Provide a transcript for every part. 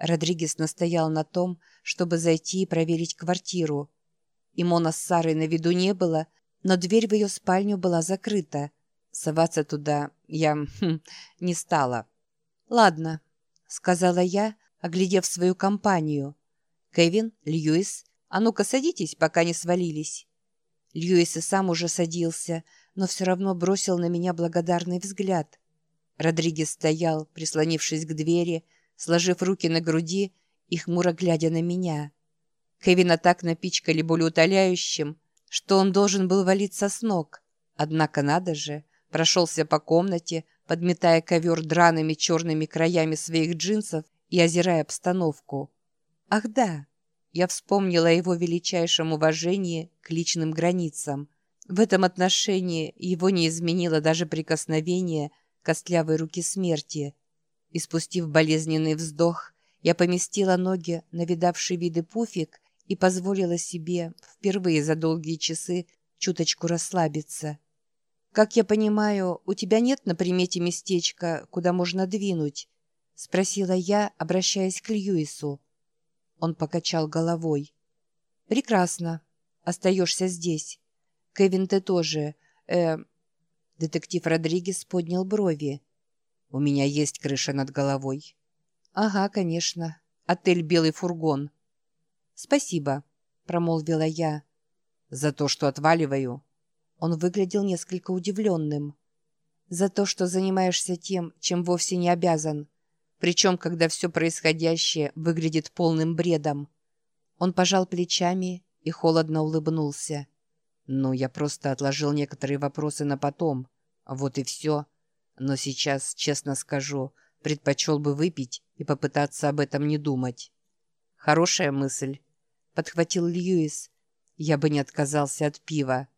Родригес настоял на том, чтобы зайти и проверить квартиру. Имона с Сарой на виду не было, но дверь в ее спальню была закрыта. Соваться туда я хм, не стала. «Ладно», — сказала я, оглядев свою компанию. «Кевин, Льюис, а ну-ка садитесь, пока не свалились». Льюис и сам уже садился, но все равно бросил на меня благодарный взгляд. Родригес стоял, прислонившись к двери, сложив руки на груди и хмуро глядя на меня. Кевина так напичкали болеутоляющим, что он должен был валиться с ног. Однако надо же, прошелся по комнате, подметая ковер драными черными краями своих джинсов и озирая обстановку. Ах да, я вспомнила о его величайшем уважении к личным границам. В этом отношении его не изменило даже прикосновение костлявой руки смерти. И спустив болезненный вздох, я поместила ноги на видавший виды пуфик и позволила себе впервые за долгие часы чуточку расслабиться. «Как я понимаю, у тебя нет на примете местечка, куда можно двинуть?» — спросила я, обращаясь к Льюису. Он покачал головой. «Прекрасно. Остаешься здесь. Кевин, ты тоже. Э...» Детектив Родригес поднял брови. «У меня есть крыша над головой». «Ага, конечно. Отель «Белый фургон». «Спасибо», — промолвила я. «За то, что отваливаю». Он выглядел несколько удивленным. «За то, что занимаешься тем, чем вовсе не обязан. Причем, когда все происходящее выглядит полным бредом». Он пожал плечами и холодно улыбнулся. «Ну, я просто отложил некоторые вопросы на потом. Вот и все. Но сейчас, честно скажу, предпочел бы выпить и попытаться об этом не думать». «Хорошая мысль», — подхватил Льюис. «Я бы не отказался от пива».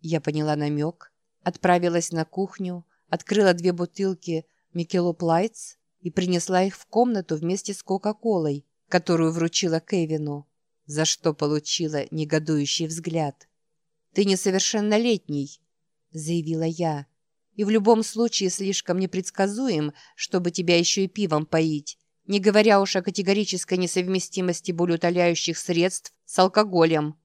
Я поняла намек, отправилась на кухню, открыла две бутылки Микелоп Лайтс и принесла их в комнату вместе с Кока-Колой, которую вручила Кевину, за что получила негодующий взгляд. «Ты несовершеннолетний», — заявила я, «и в любом случае слишком непредсказуем, чтобы тебя еще и пивом поить, не говоря уж о категорической несовместимости болеутоляющих средств с алкоголем».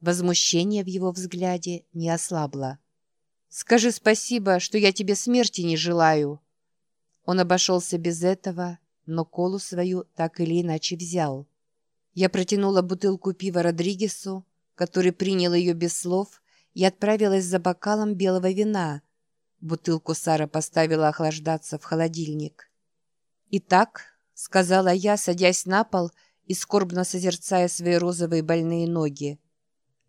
Возмущение в его взгляде не ослабло. «Скажи спасибо, что я тебе смерти не желаю». Он обошелся без этого, но колу свою так или иначе взял. Я протянула бутылку пива Родригесу, который принял ее без слов, и отправилась за бокалом белого вина. Бутылку Сара поставила охлаждаться в холодильник. «Итак», — сказала я, садясь на пол и скорбно созерцая свои розовые больные ноги, —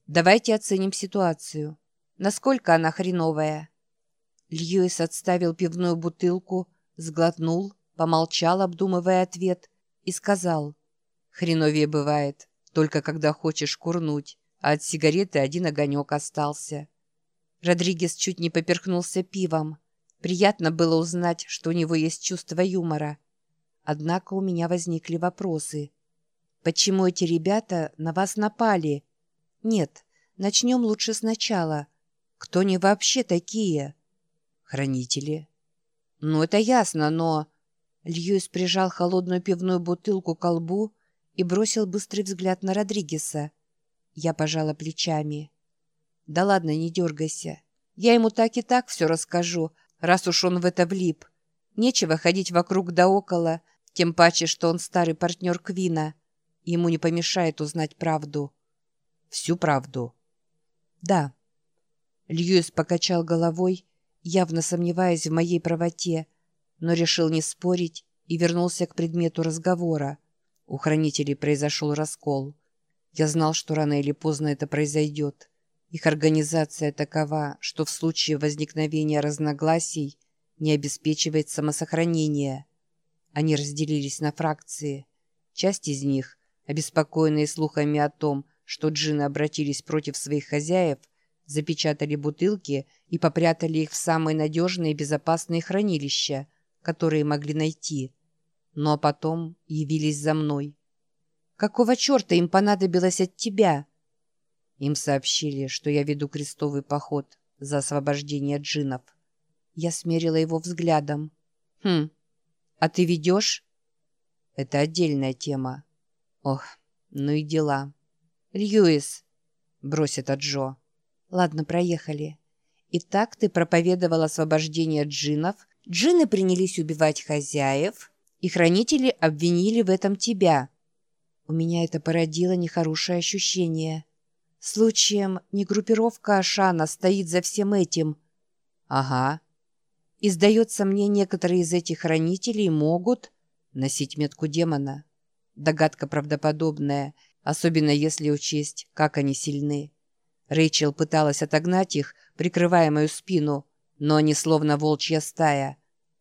Давайте оценим ситуацию. Насколько она хреновая?» Льюис отставил пивную бутылку, сглотнул, помолчал, обдумывая ответ, и сказал. «Хреновее бывает, только когда хочешь курнуть, а от сигареты один огонек остался». Родригес чуть не поперхнулся пивом. Приятно было узнать, что у него есть чувство юмора. Однако у меня возникли вопросы. «Почему эти ребята на вас напали?» Нет, начнем лучше сначала. Кто они вообще такие? Хранители. Ну, это ясно, но... Льюис прижал холодную пивную бутылку к колбу и бросил быстрый взгляд на Родригеса. Я пожала плечами. «Да ладно, не дергайся. Я ему так и так все расскажу, раз уж он в это влип. Нечего ходить вокруг да около, тем паче, что он старый партнер Квина. Ему не помешает узнать правду» всю правду. Да. Льюис покачал головой, явно сомневаясь в моей правоте, но решил не спорить и вернулся к предмету разговора. У хранителей произошел раскол. Я знал, что рано или поздно это произойдет. Их организация такова, что в случае возникновения разногласий не обеспечивает самосохранение. Они разделились на фракции. Часть из них, обеспокоенные слухами о том, что джины обратились против своих хозяев, запечатали бутылки и попрятали их в самые надежные и безопасные хранилища, которые могли найти. Но потом явились за мной. «Какого черта им понадобилось от тебя?» Им сообщили, что я веду крестовый поход за освобождение джинов. Я смерила его взглядом. «Хм, а ты ведешь?» Это отдельная тема. Ох, ну и дела. Льюис, бросит Джо. Ладно, проехали. Итак, ты проповедовал освобождение джинов, джины принялись убивать хозяев, и хранители обвинили в этом тебя. У меня это породило нехорошее ощущение. Случаем не группировка Ашана стоит за всем этим. Ага. И, сдается мне, некоторые из этих хранителей могут носить метку демона. Догадка правдоподобная, особенно если учесть, как они сильны. Рэйчел пыталась отогнать их, прикрывая мою спину, но они словно волчья стая.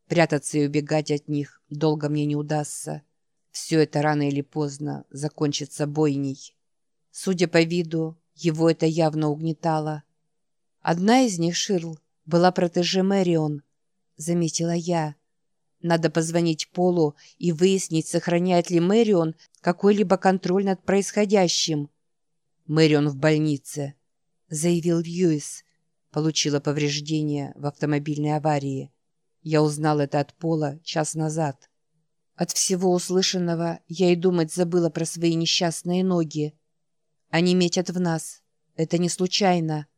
Прятаться и убегать от них долго мне не удастся. Все это рано или поздно закончится бойней. Судя по виду, его это явно угнетало. Одна из них, Ширл, была протеже Мэрион, заметила я. Надо позвонить Полу и выяснить, сохраняет ли Мэрион какой-либо контроль над происходящим. Мэрион в больнице заявил Льюис. Получила повреждения в автомобильной аварии. Я узнал это от Пола час назад. От всего услышанного я и думать забыла про свои несчастные ноги. Они метят в нас. Это не случайно.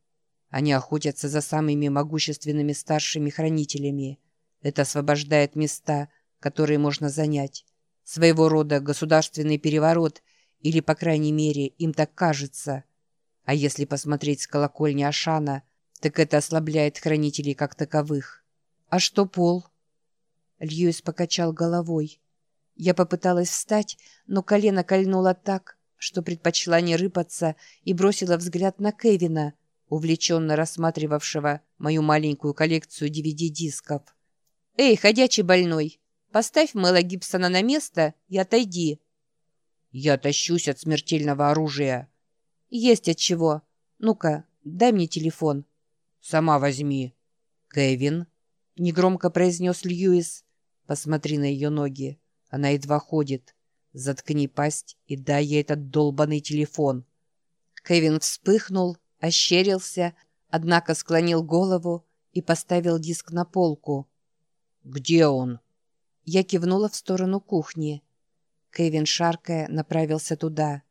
Они охотятся за самыми могущественными старшими хранителями. Это освобождает места, которые можно занять. Своего рода государственный переворот, или, по крайней мере, им так кажется – а если посмотреть с колокольни Ашана, так это ослабляет хранителей как таковых. А что пол? Льюис покачал головой. Я попыталась встать, но колено кольнуло так, что предпочла не рыпаться и бросила взгляд на Кевина, увлеченно рассматривавшего мою маленькую коллекцию DVD-дисков. «Эй, ходячий больной, поставь Мэла Гибсона на место и отойди». «Я тащусь от смертельного оружия», «Есть от чего. Ну-ка, дай мне телефон». «Сама возьми». «Кевин», — негромко произнес Льюис. «Посмотри на ее ноги. Она едва ходит. Заткни пасть и дай ей этот долбанный телефон». Кевин вспыхнул, ощерился, однако склонил голову и поставил диск на полку. «Где он?» Я кивнула в сторону кухни. Кевин, шаркая, направился туда.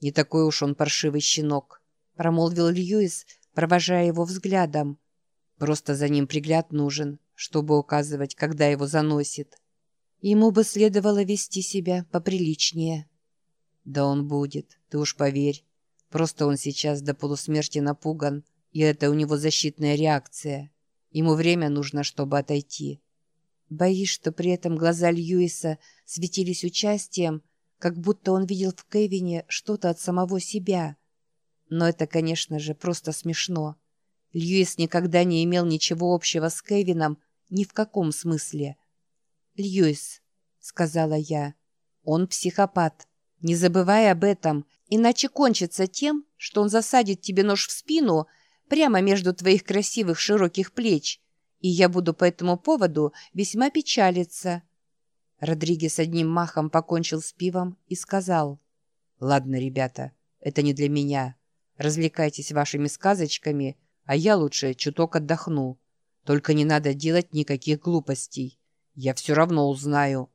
«Не такой уж он паршивый щенок», — промолвил Льюис, провожая его взглядом. «Просто за ним пригляд нужен, чтобы указывать, когда его заносит. Ему бы следовало вести себя поприличнее». «Да он будет, ты уж поверь. Просто он сейчас до полусмерти напуган, и это у него защитная реакция. Ему время нужно, чтобы отойти». Боюсь, что при этом глаза Льюиса светились участием, как будто он видел в Кевине что-то от самого себя. Но это, конечно же, просто смешно. Льюис никогда не имел ничего общего с Кевином ни в каком смысле. «Льюис», — сказала я, — «он психопат. Не забывай об этом, иначе кончится тем, что он засадит тебе нож в спину прямо между твоих красивых широких плеч, и я буду по этому поводу весьма печалиться». Родригес одним махом покончил с пивом и сказал, «Ладно, ребята, это не для меня. Развлекайтесь вашими сказочками, а я лучше чуток отдохну. Только не надо делать никаких глупостей. Я все равно узнаю».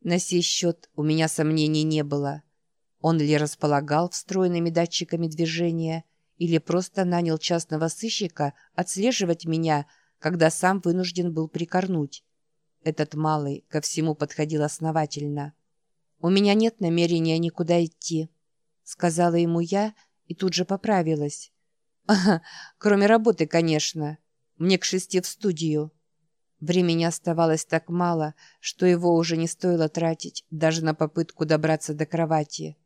На сей счет у меня сомнений не было. Он ли располагал встроенными датчиками движения, или просто нанял частного сыщика отслеживать меня, когда сам вынужден был прикорнуть. Этот малый ко всему подходил основательно. «У меня нет намерения никуда идти», — сказала ему я и тут же поправилась. «Ага, кроме работы, конечно. Мне к шести в студию». Времени оставалось так мало, что его уже не стоило тратить даже на попытку добраться до кровати.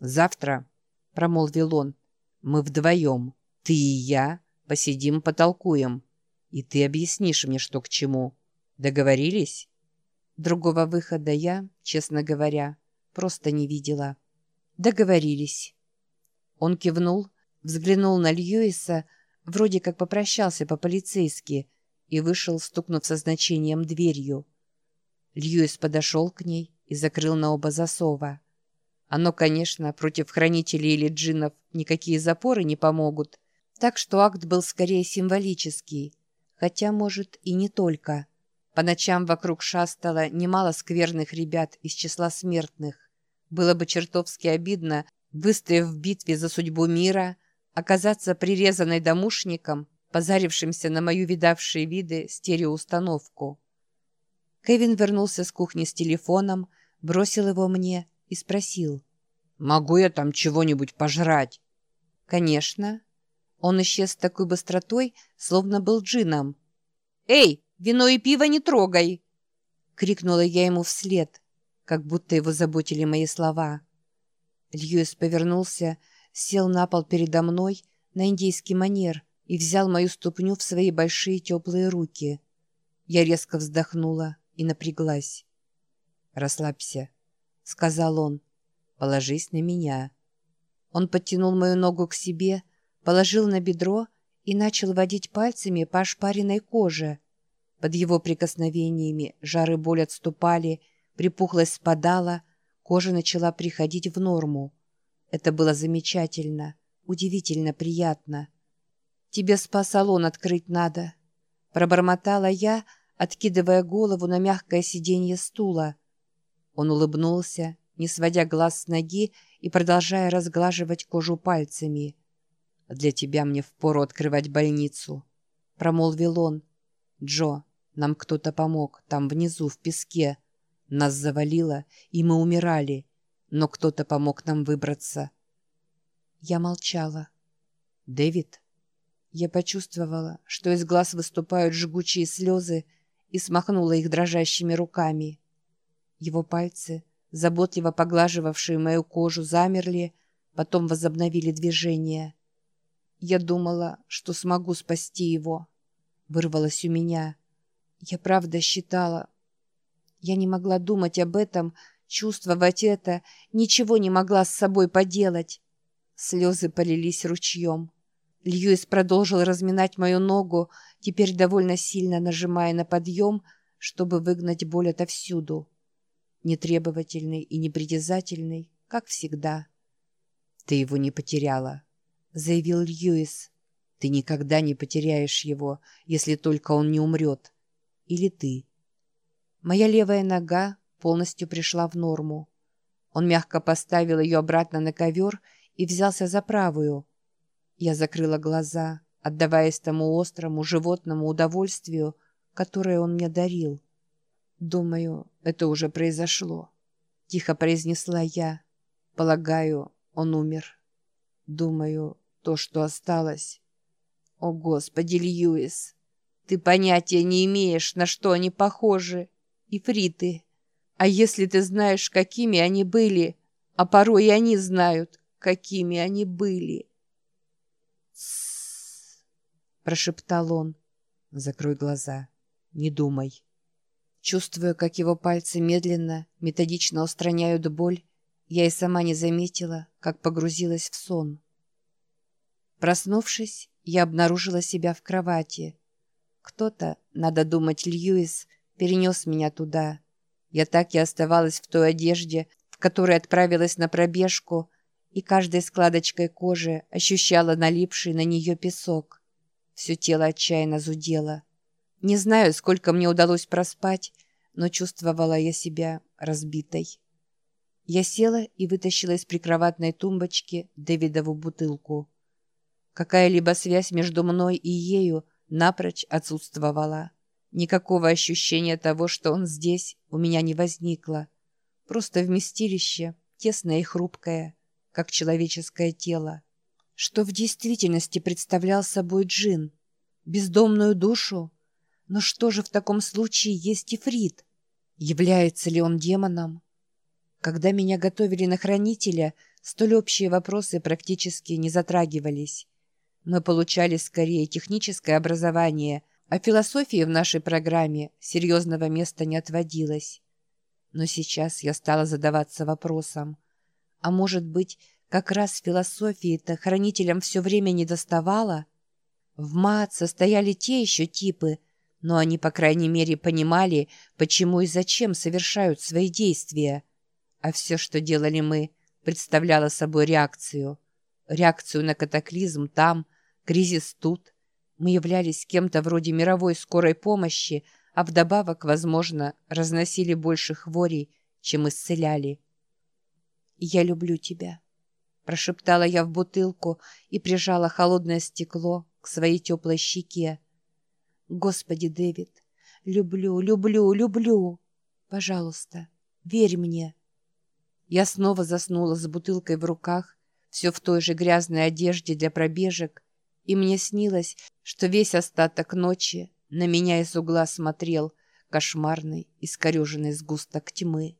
«Завтра», — промолвил он, — «мы вдвоем, ты и я, посидим, потолкуем, и ты объяснишь мне, что к чему». Договорились? Другого выхода я, честно говоря, просто не видела. Договорились. Он кивнул, взглянул на Льюиса, вроде как попрощался по-полицейски и вышел, стукнув со значением дверью. Льюис подошел к ней и закрыл на оба засова. Оно, конечно, против хранителей или джиннов никакие запоры не помогут, так что акт был скорее символический, хотя, может, и не только. По ночам вокруг шастало немало скверных ребят из числа смертных. Было бы чертовски обидно, выстояв в битве за судьбу мира, оказаться прирезанной домушником, позарившимся на мою видавшие виды стереоустановку. Кевин вернулся с кухни с телефоном, бросил его мне и спросил. «Могу я там чего-нибудь пожрать?» «Конечно». Он исчез с такой быстротой, словно был джином. «Эй, вино и пиво не трогай!» Крикнула я ему вслед, как будто его заботили мои слова. Льюис повернулся, сел на пол передо мной на индийский манер и взял мою ступню в свои большие теплые руки. Я резко вздохнула и напряглась. «Расслабься», — сказал он. «Положись на меня». Он подтянул мою ногу к себе, положил на бедро и начал водить пальцами по ошпаренной коже. Под его прикосновениями жары боль отступали, припухлость спадала, кожа начала приходить в норму. Это было замечательно, удивительно приятно. «Тебе спа-салон открыть надо», — пробормотала я, откидывая голову на мягкое сиденье стула. Он улыбнулся, не сводя глаз с ноги и продолжая разглаживать кожу пальцами. «Для тебя мне впору открывать больницу», — промолвил он. «Джо, нам кто-то помог, там внизу, в песке. Нас завалило, и мы умирали, но кто-то помог нам выбраться». Я молчала. «Дэвид?» Я почувствовала, что из глаз выступают жгучие слезы, и смахнула их дрожащими руками. Его пальцы заботливо поглаживавшие мою кожу, замерли, потом возобновили движение. Я думала, что смогу спасти его. Вырвалось у меня. Я правда считала. Я не могла думать об этом, чувствовать это, ничего не могла с собой поделать. Слезы полились ручьем. Льюис продолжил разминать мою ногу, теперь довольно сильно нажимая на подъем, чтобы выгнать боль отовсюду нетребовательный и непритязательный, как всегда. «Ты его не потеряла», — заявил Льюис. «Ты никогда не потеряешь его, если только он не умрет. Или ты». Моя левая нога полностью пришла в норму. Он мягко поставил ее обратно на ковер и взялся за правую. Я закрыла глаза, отдаваясь тому острому животному удовольствию, которое он мне дарил. «Думаю, это уже произошло», — тихо произнесла я. «Полагаю, он умер. Думаю, то, что осталось...» «О, Господи, Льюис, ты понятия не имеешь, на что они похожи. Ифриты. А если ты знаешь, какими они были, а порой и они знают, какими они были...» прошептал он. «Закрой глаза. Не думай». Чувствуя, как его пальцы медленно, методично устраняют боль, я и сама не заметила, как погрузилась в сон. Проснувшись, я обнаружила себя в кровати. Кто-то, надо думать, Льюис, перенес меня туда. Я так и оставалась в той одежде, в которой отправилась на пробежку, и каждой складочкой кожи ощущала налипший на нее песок. Все тело отчаянно зудело. Не знаю, сколько мне удалось проспать, но чувствовала я себя разбитой. Я села и вытащила из прикроватной тумбочки Дэвидову бутылку. Какая-либо связь между мной и ею напрочь отсутствовала. Никакого ощущения того, что он здесь, у меня не возникло. Просто вместилище, тесное и хрупкое, как человеческое тело. Что в действительности представлял собой джин? Бездомную душу? Но что же в таком случае есть ифрит? Является ли он демоном? Когда меня готовили на хранителя, столь общие вопросы практически не затрагивались. Мы получали скорее техническое образование, а философии в нашей программе серьезного места не отводилось. Но сейчас я стала задаваться вопросом. А может быть, как раз философии-то хранителям все время не доставало? В МАД состояли те еще типы – но они, по крайней мере, понимали, почему и зачем совершают свои действия. А все, что делали мы, представляло собой реакцию. Реакцию на катаклизм там, кризис тут. Мы являлись кем-то вроде мировой скорой помощи, а вдобавок, возможно, разносили больше хворей, чем исцеляли. «Я люблю тебя», — прошептала я в бутылку и прижала холодное стекло к своей теплой щеке. «Господи, Дэвид, люблю, люблю, люблю! Пожалуйста, верь мне!» Я снова заснула с бутылкой в руках, все в той же грязной одежде для пробежек, и мне снилось, что весь остаток ночи на меня из угла смотрел кошмарный, искореженный сгусток тьмы.